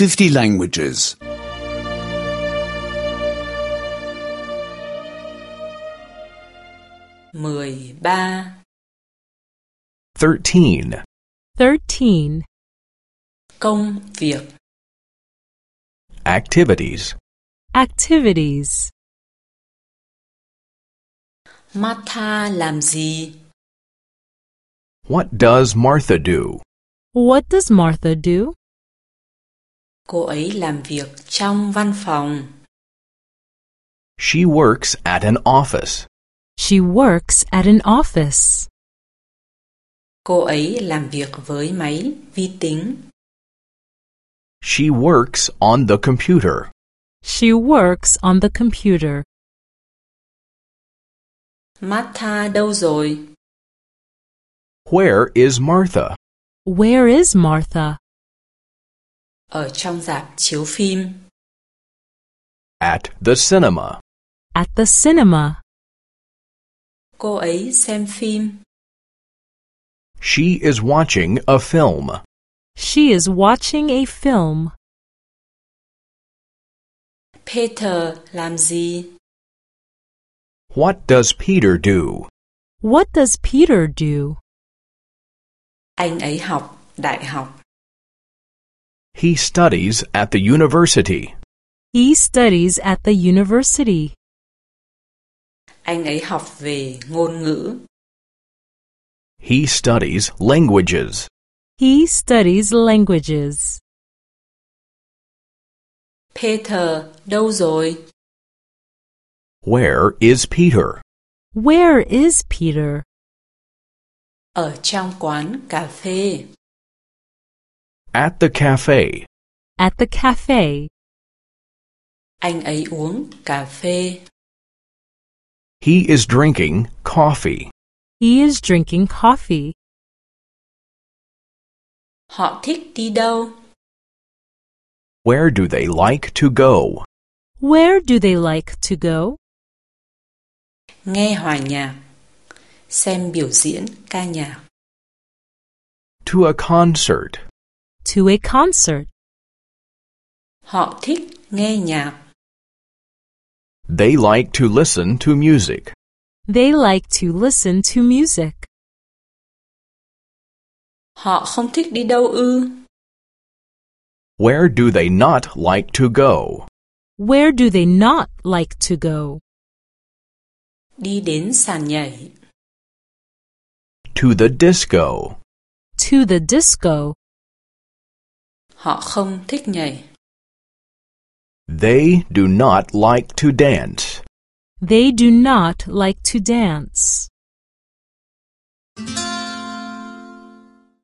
50 languages. 13 13. 13. Công việc Activities. Activities. Martha làm gì? What does Martha do? What does Martha do? Cô ấy làm việc trong văn phòng. She works at an office. She works at an office. Cô ấy làm việc với máy vi tính. She works on the computer. She works on the computer. Martha đâu rồi? Where is Martha? Where is Martha? Ở trong rạp chiếu phim. At the cinema. At the cinema. Cô ấy xem phim. She is watching a film. She is watching a film. Peter làm gì? What does Peter do? What does Peter do? Anh ấy học đại học. He studies at the university. He studies at the university. Anh ấy học về ngôn ngữ. He studies languages. He studies languages. Peter đâu rồi? Where is Peter? Where is Peter? Ở trong quán cà phê. At the cafe. At the cafe. Anh ấy uống cà phê. He is drinking coffee. He is drinking coffee. Họ thích đi đâu? Where do they like to go? Where do they like to go? Nghe hòa nhạc. Xem biểu diễn ca nhạc. To a concert. To a concert. Họ thích nghe nhạc. They like to listen to music. They like to listen to music. Họ không thích đi đâu ư? Where do they not like to go? Where do they not like to go? Đi đến sàn nhảy. To the disco. To the disco. Họ không thích nhảy. They do not like to dance. They do not like to dance.